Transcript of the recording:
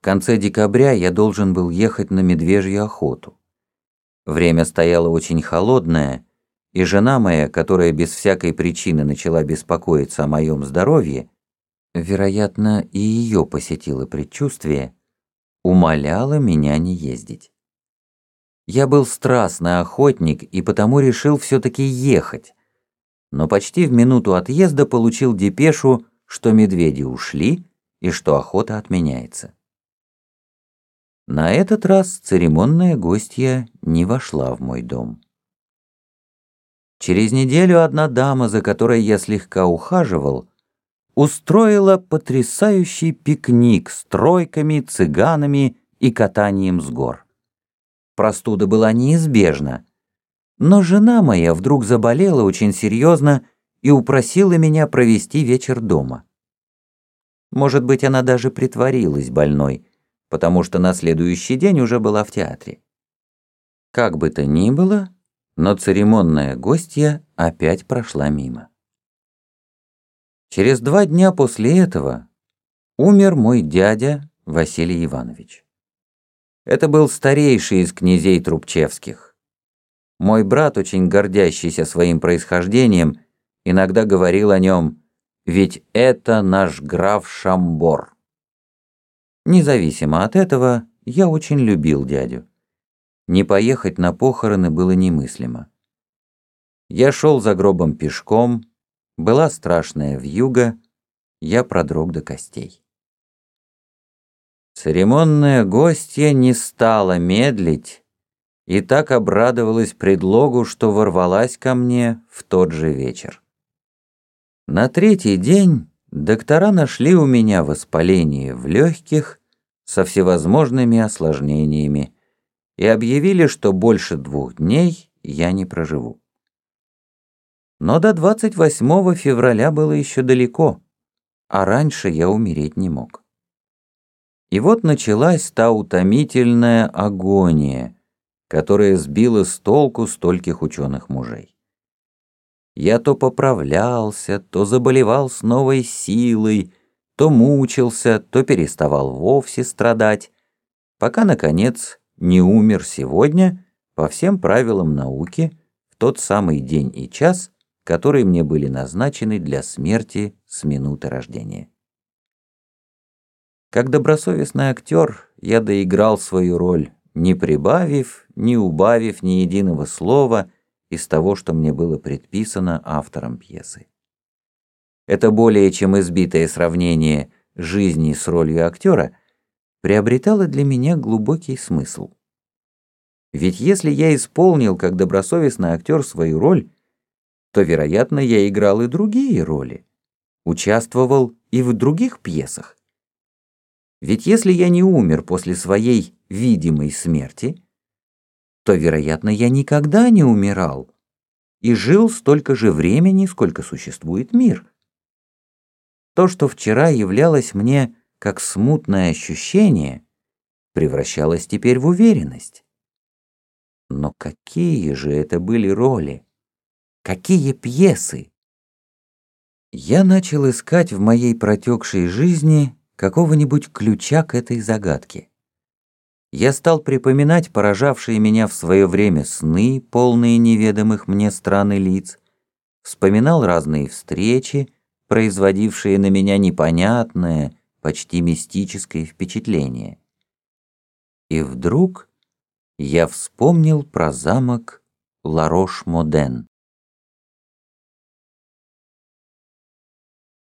В конце декабря я должен был ехать на медвежью охоту. Время стояло очень холодное, и жена моя, которая без всякой причины начала беспокоиться о моем здоровье, вероятно, и ее посетило предчувствие, умоляла меня не ездить. Я был страстный охотник и потому решил все-таки ехать, но почти в минуту отъезда получил депешу, что медведи ушли и что охота отменяется. На этот раз церемонная гостья не вошла в мой дом. Через неделю одна дама, за которой я слегка ухаживал, устроила потрясающий пикник с тройками, цыганами и катанием с гор. Простуда была неизбежна, но жена моя вдруг заболела очень серьезно и упросила меня провести вечер дома. Может быть, она даже притворилась больной, потому что на следующий день уже была в театре. Как бы то ни было, но церемонная гостья опять прошла мимо. Через два дня после этого умер мой дядя Василий Иванович. Это был старейший из князей Трубчевских. Мой брат, очень гордящийся своим происхождением, иногда говорил о нем «Ведь это наш граф Шамбор». Независимо от этого, я очень любил дядю. Не поехать на похороны было немыслимо. Я шел за гробом пешком, была страшная вьюга, я продрог до костей. Церемонная гостья не стала медлить и так обрадовалась предлогу, что ворвалась ко мне в тот же вечер. На третий день доктора нашли у меня воспаление в легких со всевозможными осложнениями и объявили, что больше двух дней я не проживу. Но до 28 февраля было еще далеко, а раньше я умереть не мог. И вот началась та утомительная агония, которая сбила с толку стольких ученых мужей. Я то поправлялся, то заболевал с новой силой, то мучился, то переставал вовсе страдать, пока, наконец, не умер сегодня по всем правилам науки в тот самый день и час, которые мне были назначены для смерти с минуты рождения. Как добросовестный актер я доиграл свою роль, не прибавив, не убавив ни единого слова из того, что мне было предписано автором пьесы. Это более чем избитое сравнение жизни с ролью актера приобретало для меня глубокий смысл. Ведь если я исполнил как добросовестный актер свою роль, то, вероятно, я играл и другие роли, участвовал и в других пьесах. Ведь если я не умер после своей видимой смерти, то, вероятно, я никогда не умирал и жил столько же времени, сколько существует мир. То, что вчера являлось мне как смутное ощущение, превращалось теперь в уверенность. Но какие же это были роли? Какие пьесы? Я начал искать в моей протекшей жизни какого-нибудь ключа к этой загадке. Я стал припоминать поражавшие меня в свое время сны, полные неведомых мне стран лиц, вспоминал разные встречи, производившие на меня непонятное, почти мистическое впечатление. И вдруг я вспомнил про замок Ларош-Моден.